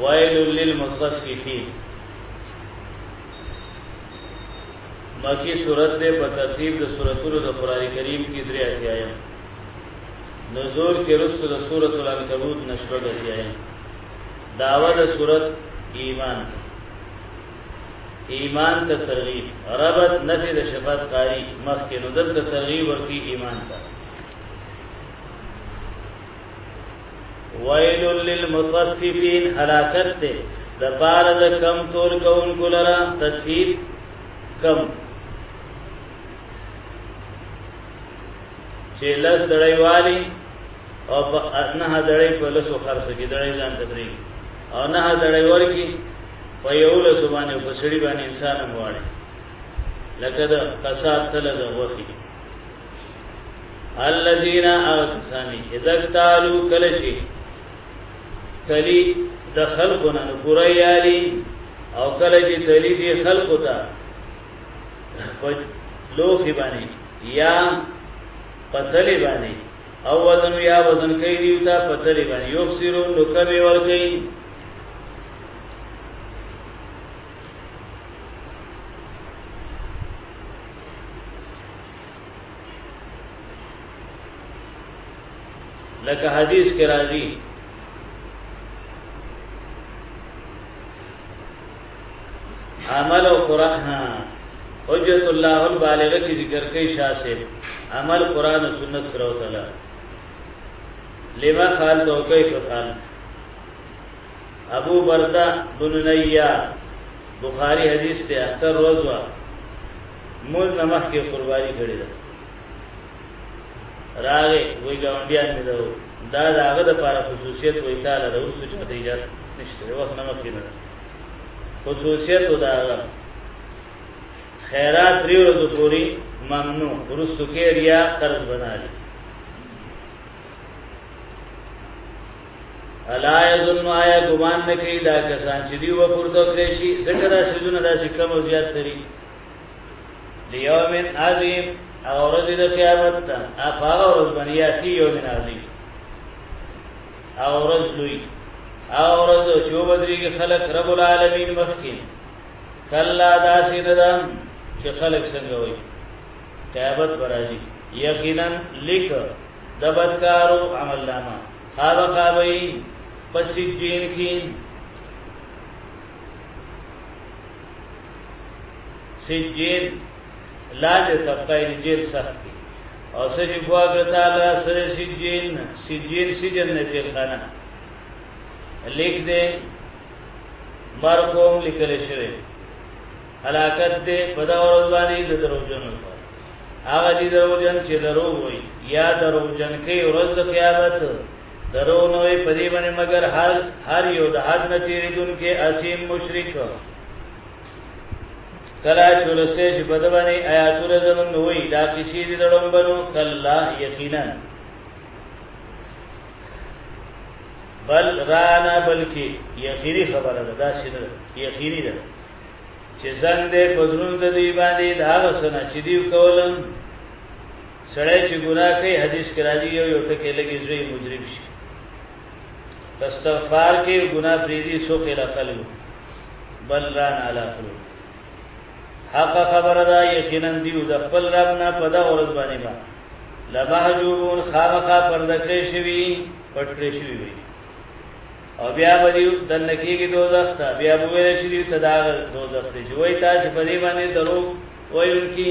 ويل للمصففين مکی صورت دے په ترتیب د سوراتونو د قران کریم کې درې اتیایم نزول کې رسو د سورۃ العنکبوت نشوګ اتیایم داوا د سورۃ ایمان ایمان ته ترغیب ربط نفی د شفاعت قاری مخکې نو دلته ترغیب ورکی ایمان ته ویل للمتصفین حلاکت ته د پار د کم تور کون کولرا تطفیف کم چې لس دړی والی او په نه دړی په لسو خرڅ کې دړی ځان تدری او نه دړی ورکی په یو لس باندې په سړي باندې انسان مواړي لکه د قصاب تل د وخی الذين اغتسامي اذا تعالوا کلشي تلی د خلقونه نو پورا یاري او کله چې تلی دي خلق ته لوخي باندې یا پتلی باندې او وزن یا وزن کوي دی تا پتلی باندې یو سیرو نو کبه ور کوي لکه حدیث کې راځي عمل او قران حجت الله البالغه کی ذکر کوي شاه صاحب عمل قران او سنت سره وتعالى لما خال تو کیف خال ابو بردا بن نیا بخاری حدیث ته اختر روز وا مول نه مخکې قرباني کړې ده راغې وای ګاونډیان مې ده دا د هغه د لپاره خصوصیت وای تعالی د اوس چې ته اجازه نشته وخت نه مخکې نه خصوصیت دا هغه خیرات ری ورځو پوری ممنوع ورسو کې ریا قرض بنا لري الا یظن آیا ګمان نکي دا کسان چې دی و پورته کړی شي ذکر شذونه دا شي کم او زیات سری لیوم عظیم او ورځ د قیامت ته افاغه ورځ باندې یاسی یوم عظیم او ورځ لوی او ورځ چې وبدريږي خلق رب العالمین مخکین کلا داسې نه ده چې خلق څنګه وي قیامت برازي یقینا لیک د بدکارو عمل نامه خاوه خاوی پسې جین کین سجین لاندې طبقه یې جیل سخت دی او سجین په اګه تعالی سره سجین سجین سجن نه جیل خانه لیک دې مرقوم لیکل شوی حلاکت دې په دا ورځ باندې د دروژنو هغه دې دروژن چې درو وي یا دروژن کې ورځ قیامت درو نوې په دې باندې مگر هر هر یو د حد نه تیریدونکو اسیم مشرک کلا چولسه چې په دې باندې آیاتونه زمون نوې دا کسی دې دړم بنو کلا یقینا بل رانا بلکی یقینی خبره ده دا سینه یقینی ده چې څنګه په درون د دی باندې دا وسنه چې دی کولم سړی چې ګناه کوي حدیث کې راځي یو یو ټکی لګي زوی مجرم شي استغفار کې ګناه پریدي سو کې لخلو بل ران علا قلوب حق خبره ده یقینا دیو د خپل رب نه پدا اورز باندې ما لمحجوبون خامخا پردکړې شوی پټکړې شوی وي او بیا به دیو دنکیږي دوزخ ته بیا به ویل شي تداغ دوزخ ته جوړي تاسو په دې باندې درو وایونکي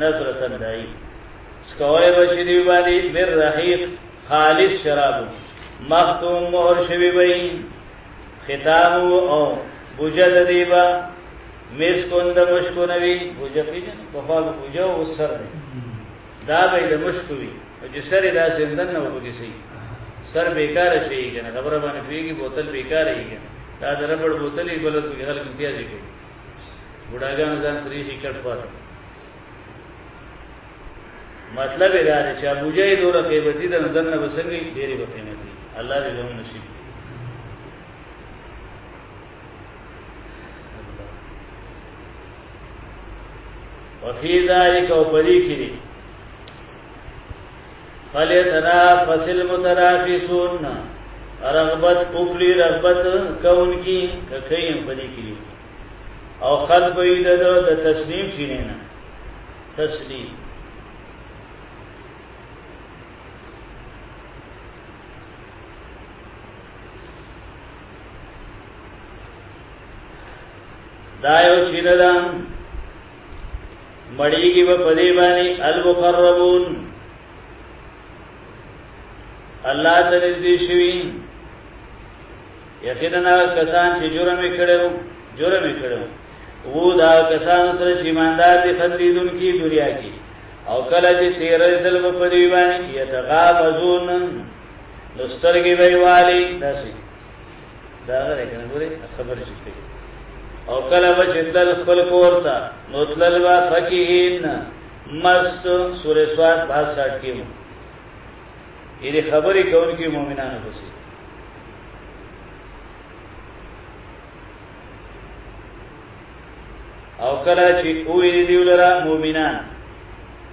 نظر تندای سکوي بشي دی باندې مر رحیق خالص شراب مختوم مهر شوی وي ختام او بوجد دیبا مسکون د مشکو نوی بوجه پیجن په خوا بوجه او سر دی دا به د مشکو وی چې سر دا سندن نه وږي سي سر بیکار شي کنه خبره باندې پیږي بوتل بیکار یې کنه دا د ربړ بوتلې بلد کې خلک امتیاز کوي بډاګان ځان سری هی کټ پات مطلب دا دی چې ابو جای دوره قیمتي د نظر نه وسنګي ډېری به قیمتي الله دې زموږ نصیب وفي ذلك وفريقه فلیتنافس المتنافسون رغبت وکړي رغبت کون کی ککیم پدې کړي او خلق یې د تسلیم شینه نه تسلیم دا یو چینه ده مړیږي په پدې باندې المقربون الله ته نږدې شوی یقینا کسان چې جرم کړو جرم کړو وو دا کسان سره چې ایماندار دي خندیدون کی دنیا کې او کله چې تیر دل په پدې باندې یتغابزون نسترګي ویوالي داسې دا غره کنه ګوره صبر شي کوي او کله به چې تل خپل کور ته نو تل با فقیهین مست سورې سواد با سات کې مو یې خبرې کول کې مؤمنانو پسې او کله چې وې دی ولرا مؤمنان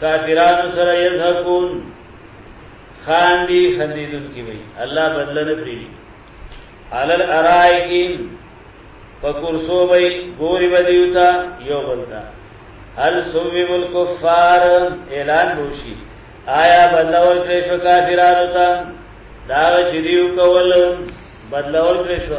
کافرانو سره یزهقون خاندي خندیدون کی وی الله بدل نه پری علل ارائکین فکرسو بی گوری بدیوتا یو بلتا هل سویم الکفار اعلان بوشی آیا بدل ورکړې شو کافرانو ته دا چې دیو کول بدل ورکړې شو